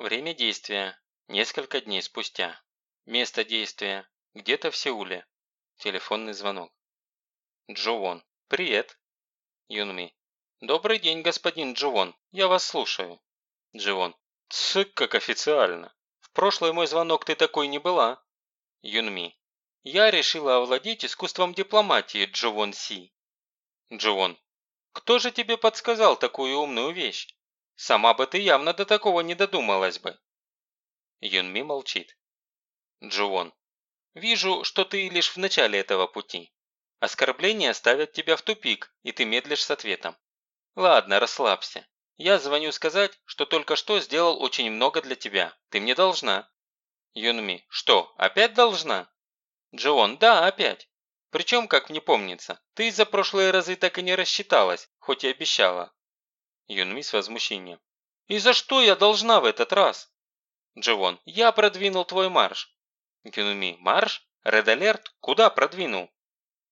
Время действия. Несколько дней спустя. Место действия. Где-то в Сеуле. Телефонный звонок. Джовон. Привет. Юнми. Добрый день, господин Джовон. Я вас слушаю. Дживон. Цык, как официально. В прошлый мой звонок ты такой не была. Юнми. Я решила овладеть искусством дипломатии, Джовон Си. Джовон. Кто же тебе подсказал такую умную вещь? Сама бы ты явно до такого не додумалась бы. Юнми молчит. Джуон. Вижу, что ты лишь в начале этого пути. Оскорбления ставят тебя в тупик, и ты медлишь с ответом. Ладно, расслабься. Я звоню сказать, что только что сделал очень много для тебя. Ты мне должна. Юнми. Что, опять должна? Джоон. Да, опять. Причем, как мне помнится, ты за прошлые разы так и не рассчиталась, хоть и обещала. Юнми с возмущением. «И за что я должна в этот раз?» Дживон. «Я продвинул твой марш». Юнми. «Марш? Ред Алерт? Куда продвинул?»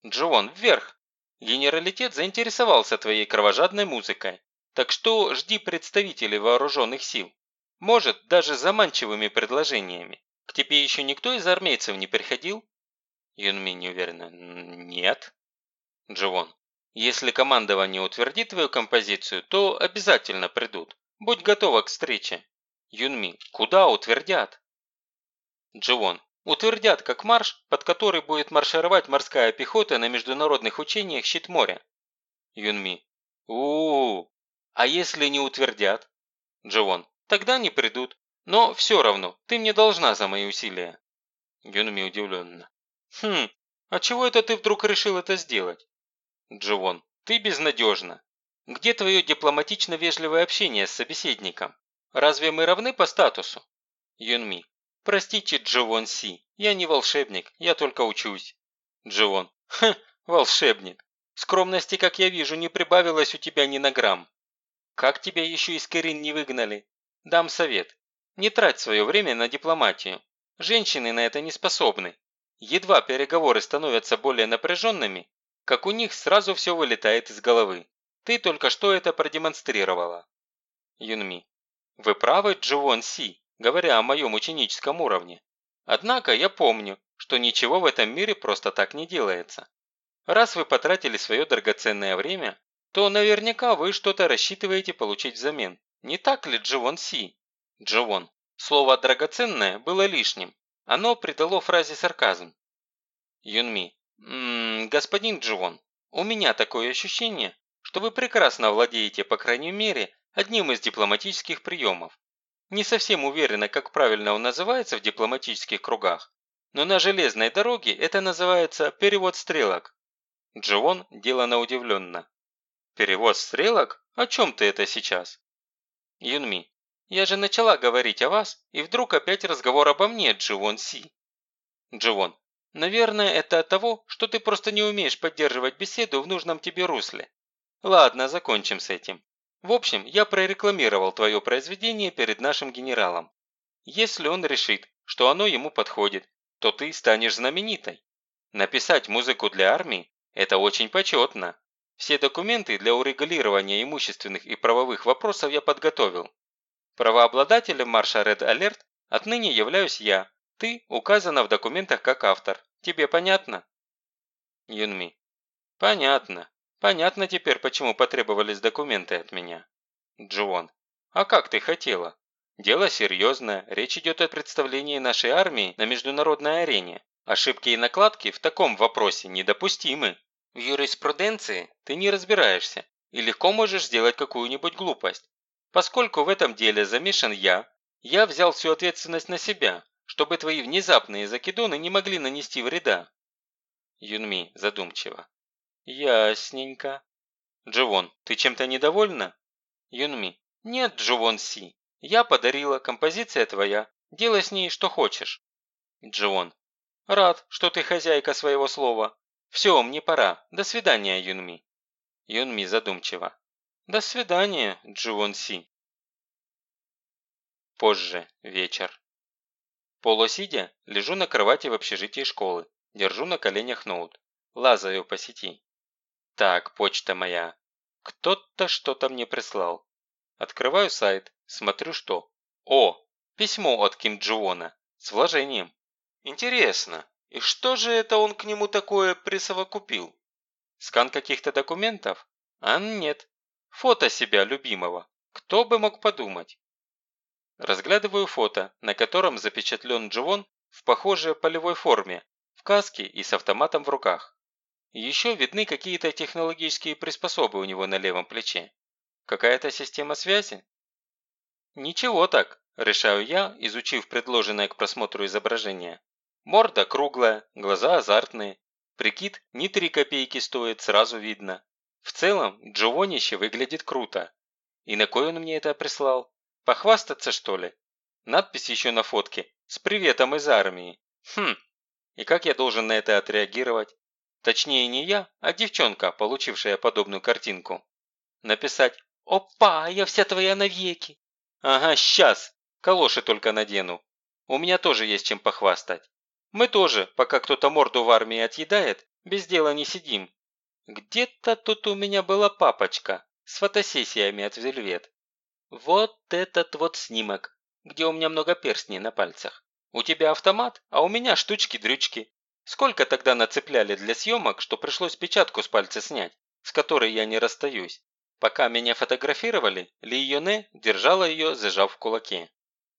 Дживон. «Вверх. Генералитет заинтересовался твоей кровожадной музыкой. Так что жди представителей вооруженных сил. Может, даже заманчивыми предложениями. К тебе еще никто из армейцев не приходил?» Юнми неуверенно. «Нет». Дживон. Если командование утвердит твою композицию, то обязательно придут. Будь готова к встрече. Юнми, куда утвердят? Дживон, утвердят как марш, под который будет маршировать морская пехота на международных учениях «Щит моря». Юнми, у, -у, -у. а если не утвердят? Дживон, тогда не придут. Но все равно, ты мне должна за мои усилия. Юнми удивленно. Хм, а чего это ты вдруг решил это сделать? Дживон, ты безнадежна. Где твое дипломатично-вежливое общение с собеседником? Разве мы равны по статусу? Юнми, простите, Дживон Си, я не волшебник, я только учусь. Дживон, ха, волшебник. Скромности, как я вижу, не прибавилось у тебя ни на грамм. Как тебя еще из Кэрин не выгнали? Дам совет. Не трать свое время на дипломатию. Женщины на это не способны. Едва переговоры становятся более напряженными, как у них сразу все вылетает из головы. Ты только что это продемонстрировала. Юнми. Вы правы, Дживон Си, говоря о моем ученическом уровне. Однако я помню, что ничего в этом мире просто так не делается. Раз вы потратили свое драгоценное время, то наверняка вы что-то рассчитываете получить взамен. Не так ли, Дживон Си? Дживон. Слово «драгоценное» было лишним. Оно придало фразе сарказм. Юнми. «Ммм, господин Дживон, у меня такое ощущение, что вы прекрасно владеете, по крайней мере, одним из дипломатических приемов. Не совсем уверена, как правильно он называется в дипломатических кругах, но на железной дороге это называется перевод стрелок». Дживон делано удивленно. «Перевод стрелок? О чем ты это сейчас?» Юнми. «Я же начала говорить о вас, и вдруг опять разговор обо мне, Дживон Си». Дживон. Наверное, это от того, что ты просто не умеешь поддерживать беседу в нужном тебе русле. Ладно, закончим с этим. В общем, я прорекламировал твое произведение перед нашим генералом. Если он решит, что оно ему подходит, то ты станешь знаменитой. Написать музыку для армии – это очень почетно. Все документы для урегулирования имущественных и правовых вопросов я подготовил. Правообладателем марша Red Alert отныне являюсь я, ты указана в документах как автор. Тебе понятно? Юнми. Понятно. Понятно теперь, почему потребовались документы от меня. Джуон. А как ты хотела? Дело серьезное. Речь идет о представлении нашей армии на международной арене. Ошибки и накладки в таком вопросе недопустимы. В юриспруденции ты не разбираешься и легко можешь сделать какую-нибудь глупость. Поскольку в этом деле замешан я, я взял всю ответственность на себя чтобы твои внезапные закидоны не могли нанести вреда. Юнми задумчиво. Ясненько. Дживон, ты чем-то недовольна? Юнми. Нет, Дживон Си. Я подарила, композиция твоя. Делай с ней что хочешь. Дживон. Рад, что ты хозяйка своего слова. Все, мне пора. До свидания, Юнми. Юнми задумчиво. До свидания, Дживон Си. Позже, вечер. Полусидя, лежу на кровати в общежитии школы, держу на коленях ноут, лазаю по сети. Так, почта моя. Кто-то что-то мне прислал. Открываю сайт, смотрю что. О, Письмо от Ким Джуона с вложением. Интересно, и что же это он к нему такое присовокупил? Скан каких-то документов? А нет. Фото себя любимого. Кто бы мог подумать? Разглядываю фото, на котором запечатлен Дживон в похожей полевой форме, в каске и с автоматом в руках. Еще видны какие-то технологические приспособы у него на левом плече. Какая-то система связи? Ничего так, решаю я, изучив предложенное к просмотру изображение. Морда круглая, глаза азартные. Прикид не три копейки стоит, сразу видно. В целом, Джованище выглядит круто. И на кой он мне это прислал? Похвастаться, что ли? Надпись еще на фотке «С приветом из армии». Хм, и как я должен на это отреагировать? Точнее не я, а девчонка, получившая подобную картинку. Написать «Опа, я вся твоя навеки». Ага, сейчас, калоши только надену. У меня тоже есть чем похвастать. Мы тоже, пока кто-то морду в армии отъедает, без дела не сидим. Где-то тут у меня была папочка с фотосессиями от Вельвет. Вот этот вот снимок, где у меня много перстней на пальцах. У тебя автомат, а у меня штучки-дрючки. Сколько тогда нацепляли для съемок, что пришлось печатку с пальца снять, с которой я не расстаюсь. Пока меня фотографировали, Ли Йоне держала ее, зажав в кулаке.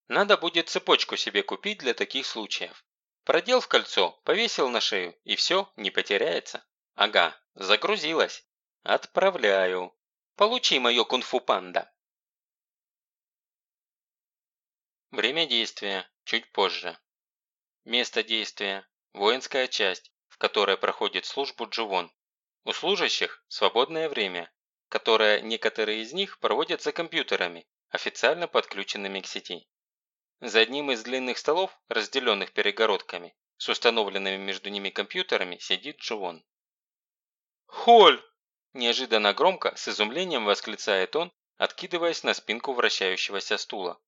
Надо будет цепочку себе купить для таких случаев. Продел в кольцо, повесил на шею, и все, не потеряется. Ага, загрузилась. Отправляю. Получи мое кунг-фу панда. Время действия чуть позже. Место действия – воинская часть, в которой проходит службу Дживон. У служащих – свободное время, которое некоторые из них проводят за компьютерами, официально подключенными к сети. За одним из длинных столов, разделенных перегородками, с установленными между ними компьютерами, сидит Дживон. «Холь!» – неожиданно громко, с изумлением восклицает он, откидываясь на спинку вращающегося стула.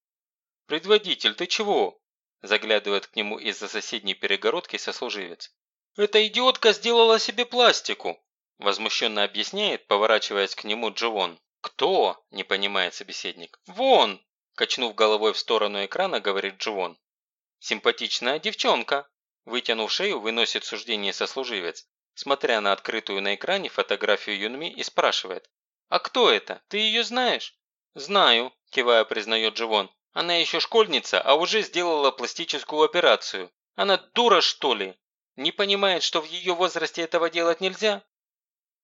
«Предводитель, ты чего?» – заглядывает к нему из-за соседней перегородки сослуживец. «Эта идиотка сделала себе пластику!» – возмущенно объясняет, поворачиваясь к нему Дживон. «Кто?» – не понимает собеседник. «Вон!» Качнув головой в сторону экрана, говорит Дживон. «Симпатичная девчонка!» Вытянув шею, выносит суждение сослуживец, смотря на открытую на экране фотографию Юнми и спрашивает. «А кто это? Ты ее знаешь?» «Знаю», – кивая признает Дживон. «Она еще школьница, а уже сделала пластическую операцию. Она дура, что ли? Не понимает, что в ее возрасте этого делать нельзя?»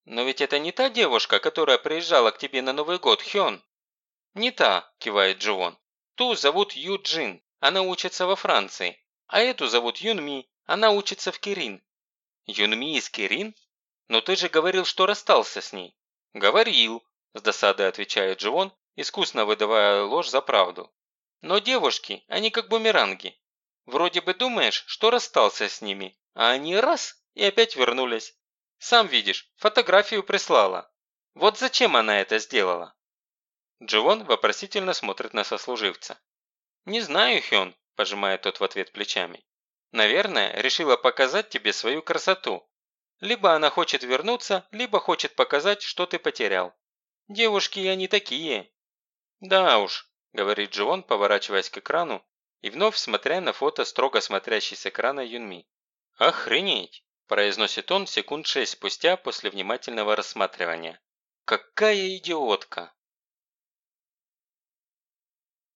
«Но ведь это не та девушка, которая приезжала к тебе на Новый год, Хён?» «Не та», – кивает Дживон. «Ту зовут Ю Джин, она учится во Франции. А эту зовут Юнми, она учится в Кирин». «Юнми из Кирин? Но ты же говорил, что расстался с ней». «Говорил», – с досадой отвечает Дживон, искусно выдавая ложь за правду. «Но девушки, они как бумеранги. Вроде бы думаешь, что расстался с ними, а они раз и опять вернулись. Сам видишь, фотографию прислала. Вот зачем она это сделала?» Дживон вопросительно смотрит на сослуживца. «Не знаю, Хён», – пожимает тот в ответ плечами. «Наверное, решила показать тебе свою красоту. Либо она хочет вернуться, либо хочет показать, что ты потерял. Девушки они такие». «Да уж», – говорит Дживон, поворачиваясь к экрану и вновь смотря на фото строго смотрящей с экрана Юнми. «Охренеть!» – произносит он секунд шесть спустя после внимательного рассматривания. «Какая идиотка!»